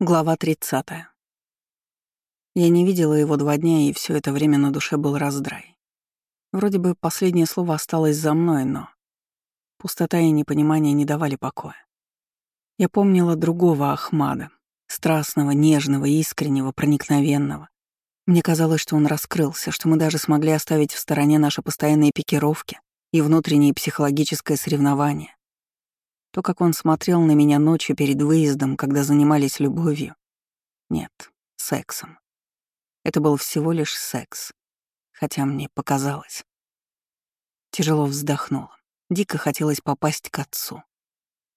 Глава 30. Я не видела его два дня, и все это время на душе был раздрай. Вроде бы последнее слово осталось за мной, но пустота и непонимание не давали покоя. Я помнила другого Ахмада, страстного, нежного, искреннего, проникновенного. Мне казалось, что он раскрылся, что мы даже смогли оставить в стороне наши постоянные пикировки и внутреннее психологическое соревнование. То, как он смотрел на меня ночью перед выездом, когда занимались любовью. Нет, сексом. Это был всего лишь секс. Хотя мне показалось. Тяжело вздохнула. Дико хотелось попасть к отцу.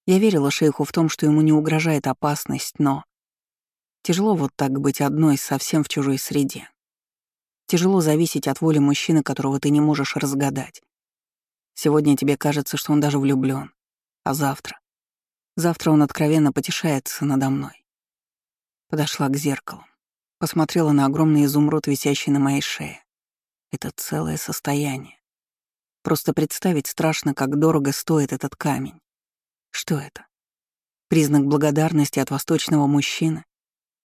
Я верила шейху в том, что ему не угрожает опасность, но... Тяжело вот так быть одной совсем в чужой среде. Тяжело зависеть от воли мужчины, которого ты не можешь разгадать. Сегодня тебе кажется, что он даже влюблен, а завтра? Завтра он откровенно потешается надо мной. Подошла к зеркалу. Посмотрела на огромный изумруд, висящий на моей шее. Это целое состояние. Просто представить страшно, как дорого стоит этот камень. Что это? Признак благодарности от восточного мужчины,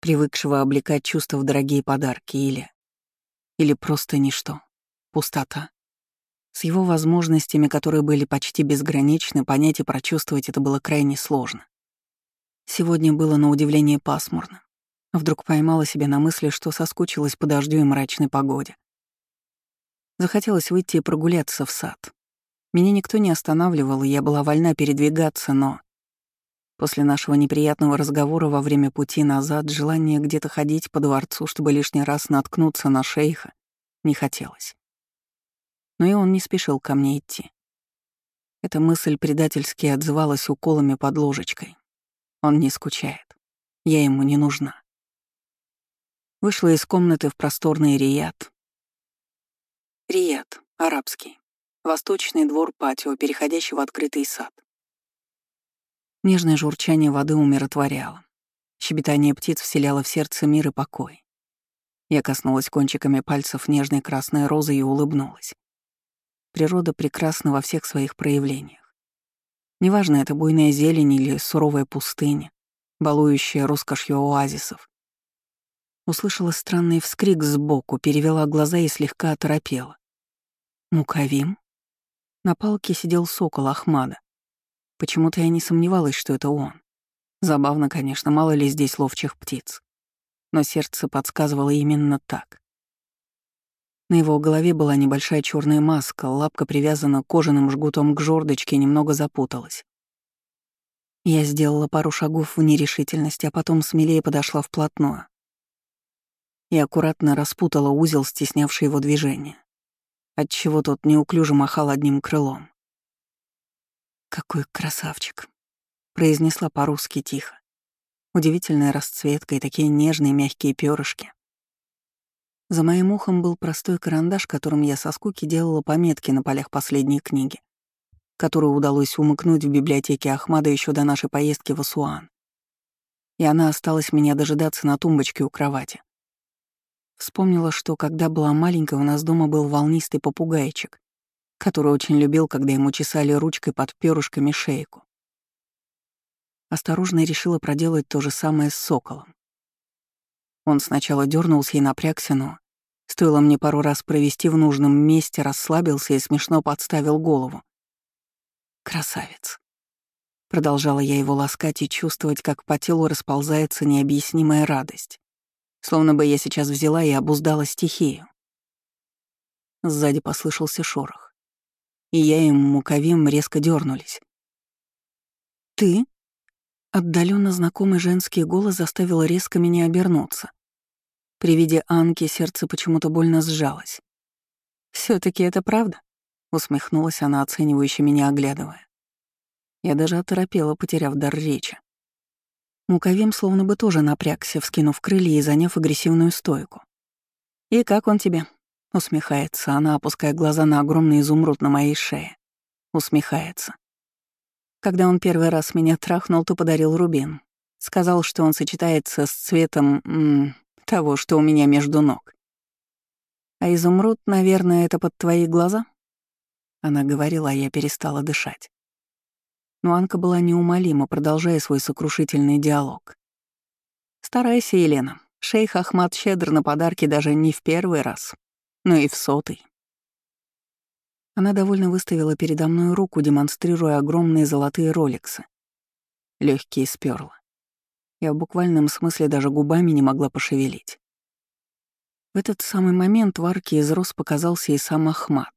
привыкшего облекать чувства в дорогие подарки, или... Или просто ничто. Пустота. С его возможностями, которые были почти безграничны, понять и прочувствовать это было крайне сложно. Сегодня было на удивление пасмурно. Вдруг поймала себя на мысли, что соскучилась по дождю и мрачной погоде. Захотелось выйти и прогуляться в сад. Меня никто не останавливал, и я была вольна передвигаться, но... После нашего неприятного разговора во время пути назад желание где-то ходить по дворцу, чтобы лишний раз наткнуться на шейха, не хотелось но и он не спешил ко мне идти. Эта мысль предательски отзывалась уколами под ложечкой. Он не скучает. Я ему не нужна. Вышла из комнаты в просторный Рият. Рият, арабский. Восточный двор патио, переходящий в открытый сад. Нежное журчание воды умиротворяло. Щебетание птиц вселяло в сердце мир и покой. Я коснулась кончиками пальцев нежной красной розы и улыбнулась. Природа прекрасна во всех своих проявлениях. Неважно, это буйная зелень или суровая пустыня, балующая роскошью оазисов. Услышала странный вскрик сбоку, перевела глаза и слегка оторопела. «Мукавим?» На палке сидел сокол Ахмада. Почему-то я не сомневалась, что это он. Забавно, конечно, мало ли здесь ловчих птиц. Но сердце подсказывало именно так. На его голове была небольшая черная маска, лапка привязана кожаным жгутом к жердочке немного запуталась. Я сделала пару шагов в нерешительности, а потом смелее подошла вплотную. И аккуратно распутала узел, стеснявший его движение, отчего тот неуклюже махал одним крылом. «Какой красавчик!» — произнесла по-русски тихо. Удивительная расцветка и такие нежные мягкие перышки. За моим ухом был простой карандаш, которым я со скуки делала пометки на полях последней книги, которую удалось умыкнуть в библиотеке Ахмада еще до нашей поездки в Асуан. И она осталась меня дожидаться на тумбочке у кровати. Вспомнила, что когда была маленькая, у нас дома был волнистый попугайчик, который очень любил, когда ему чесали ручкой под перышками шейку. Осторожно решила проделать то же самое с соколом. Он сначала дернулся и напрягся, но стоило мне пару раз провести в нужном месте, расслабился и смешно подставил голову. «Красавец!» Продолжала я его ласкать и чувствовать, как по телу расползается необъяснимая радость. Словно бы я сейчас взяла и обуздала стихию. Сзади послышался шорох. И я и Муковим резко дернулись. «Ты?» Отдаленно знакомый женский голос заставил резко меня обернуться. При виде Анки сердце почему-то больно сжалось. все таки это правда?» — усмехнулась она, оценивающе меня оглядывая. Я даже оторопела, потеряв дар речи. Муковим словно бы тоже напрягся, вскинув крылья и заняв агрессивную стойку. «И как он тебе?» — усмехается она, опуская глаза на огромный изумруд на моей шее. Усмехается. Когда он первый раз меня трахнул, то подарил рубин. Сказал, что он сочетается с цветом... М -м, того, что у меня между ног. А изумруд, наверное, это под твои глаза? Она говорила, а я перестала дышать. Но Анка была неумолима, продолжая свой сокрушительный диалог. Старайся, Елена. Шейх Ахмад щедр на подарки даже не в первый раз, но и в сотый. Она довольно выставила передо мной руку, демонстрируя огромные золотые роликсы. Легкие сперла. Я в буквальном смысле даже губами не могла пошевелить. В этот самый момент в арке из роз показался и сам Ахмат.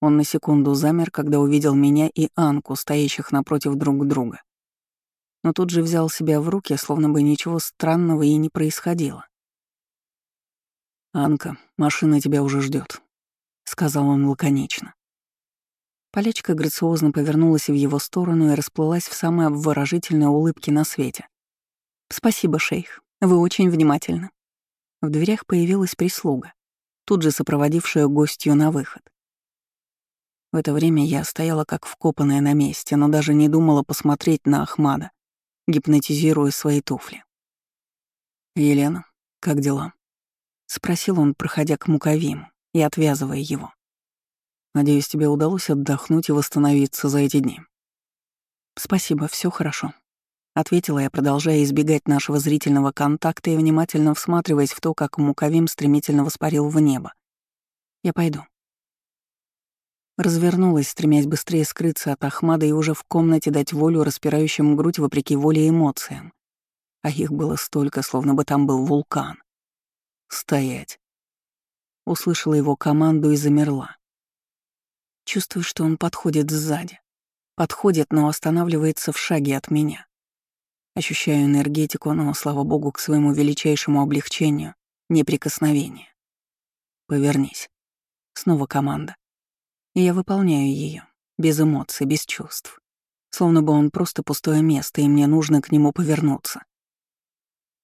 Он на секунду замер, когда увидел меня и Анку, стоящих напротив друг друга. Но тут же взял себя в руки, словно бы ничего странного и не происходило. «Анка, машина тебя уже ждет, сказал он лаконично. Полечка грациозно повернулась в его сторону и расплылась в самой обворожительной улыбке на свете. «Спасибо, шейх. Вы очень внимательны». В дверях появилась прислуга, тут же сопроводившая гостью на выход. В это время я стояла как вкопанная на месте, но даже не думала посмотреть на Ахмада, гипнотизируя свои туфли. «Елена, как дела?» — спросил он, проходя к Муковиму и отвязывая его. «Надеюсь, тебе удалось отдохнуть и восстановиться за эти дни». «Спасибо, все хорошо», — ответила я, продолжая избегать нашего зрительного контакта и внимательно всматриваясь в то, как Муковим стремительно воспарил в небо. «Я пойду». Развернулась, стремясь быстрее скрыться от Ахмада и уже в комнате дать волю распирающим грудь вопреки воле и эмоциям. А их было столько, словно бы там был вулкан. «Стоять!» Услышала его команду и замерла. Чувствую, что он подходит сзади. Подходит, но останавливается в шаге от меня. Ощущаю энергетику, но, слава богу, к своему величайшему облегчению — неприкосновение. «Повернись». Снова команда и я выполняю ее, без эмоций, без чувств. Словно бы он просто пустое место, и мне нужно к нему повернуться.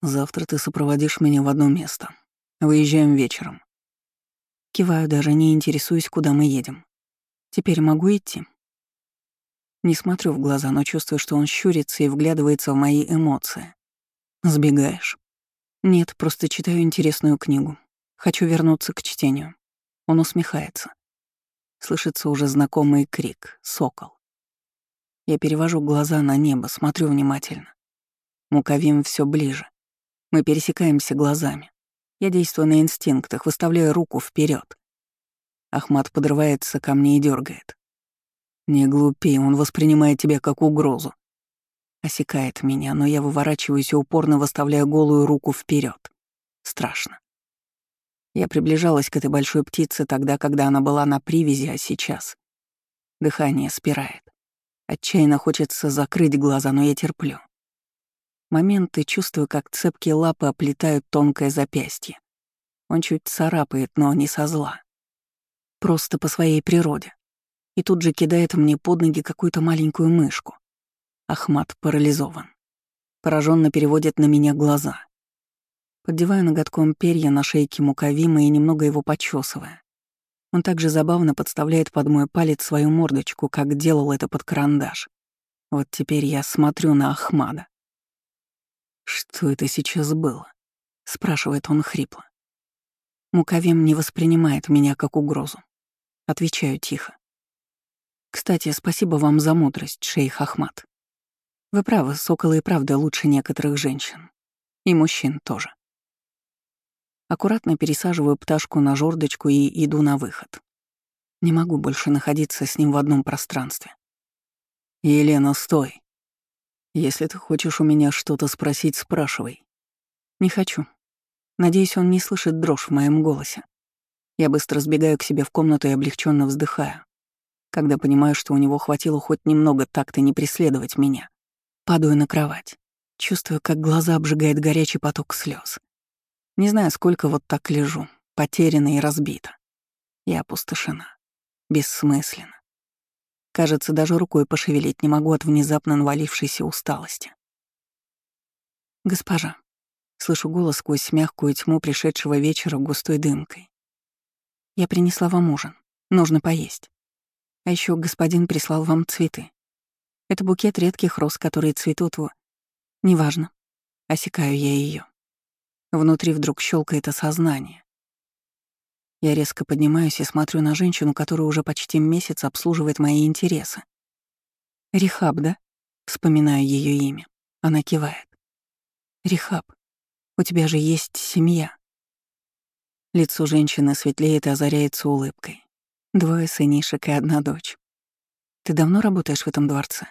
Завтра ты сопроводишь меня в одно место. Выезжаем вечером. Киваю, даже не интересуюсь, куда мы едем. Теперь могу идти? Не смотрю в глаза, но чувствую, что он щурится и вглядывается в мои эмоции. Сбегаешь? Нет, просто читаю интересную книгу. Хочу вернуться к чтению. Он усмехается. Слышится уже знакомый крик «Сокол». Я перевожу глаза на небо, смотрю внимательно. Муковим все ближе. Мы пересекаемся глазами. Я действую на инстинктах, выставляю руку вперед. Ахмат подрывается ко мне и дергает. Не глупей, он воспринимает тебя как угрозу. Осекает меня, но я выворачиваюсь и упорно выставляю голую руку вперед. Страшно. Я приближалась к этой большой птице тогда, когда она была на привязи, а сейчас. Дыхание спирает. Отчаянно хочется закрыть глаза, но я терплю. Моменты чувствую, как цепкие лапы оплетают тонкое запястье. Он чуть царапает, но не со зла. Просто по своей природе. И тут же кидает мне под ноги какую-то маленькую мышку. Ахмат парализован. Пораженно переводит на меня глаза. Поддеваю ноготком перья на шейке муковима и немного его почесывая. Он также забавно подставляет под мой палец свою мордочку, как делал это под карандаш. Вот теперь я смотрю на Ахмада. «Что это сейчас было?» — спрашивает он хрипло. Муковим не воспринимает меня как угрозу. Отвечаю тихо. «Кстати, спасибо вам за мудрость, шейх Ахмад. Вы правы, соколы и правда лучше некоторых женщин. И мужчин тоже». Аккуратно пересаживаю пташку на жердочку и иду на выход. Не могу больше находиться с ним в одном пространстве. «Елена, стой. Если ты хочешь у меня что-то спросить, спрашивай». «Не хочу. Надеюсь, он не слышит дрожь в моем голосе. Я быстро сбегаю к себе в комнату и облегченно вздыхаю, когда понимаю, что у него хватило хоть немного так-то не преследовать меня. Падаю на кровать. Чувствую, как глаза обжигает горячий поток слез. Не знаю, сколько вот так лежу, потеряна и разбита. Я опустошена. Бессмысленно. Кажется, даже рукой пошевелить не могу от внезапно навалившейся усталости. «Госпожа», — слышу голос сквозь мягкую тьму пришедшего вечера густой дымкой. «Я принесла вам ужин. Нужно поесть. А еще господин прислал вам цветы. Это букет редких роз, которые цветут в... Неважно. Осекаю я ее. Внутри вдруг щелкает осознание. Я резко поднимаюсь и смотрю на женщину, которая уже почти месяц обслуживает мои интересы. «Рихаб, да?» Вспоминаю ее имя. Она кивает. Рихаб, у тебя же есть семья. Лицо женщины светлеет и озаряется улыбкой. Двое сынишек и одна дочь. Ты давно работаешь в этом дворце?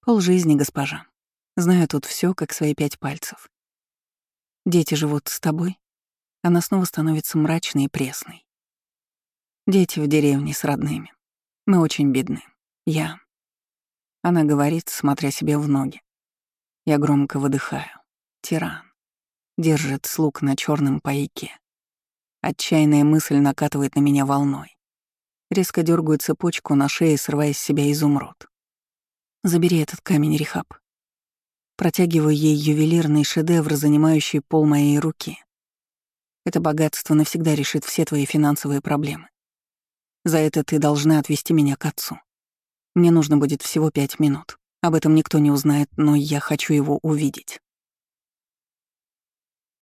Пол жизни, госпожа. Знаю тут все, как свои пять пальцев. Дети живут с тобой? Она снова становится мрачной и пресной. Дети в деревне с родными. Мы очень бедны. Я... Она говорит, смотря себе в ноги. Я громко выдыхаю. Тиран. Держит слуг на черном пайке. Отчаянная мысль накатывает на меня волной. Резко дергаю цепочку на шее, срывая с себя изумруд. «Забери этот камень, Рихаб». Протягиваю ей ювелирный шедевр, занимающий пол моей руки. Это богатство навсегда решит все твои финансовые проблемы. За это ты должна отвезти меня к отцу. Мне нужно будет всего пять минут. Об этом никто не узнает, но я хочу его увидеть.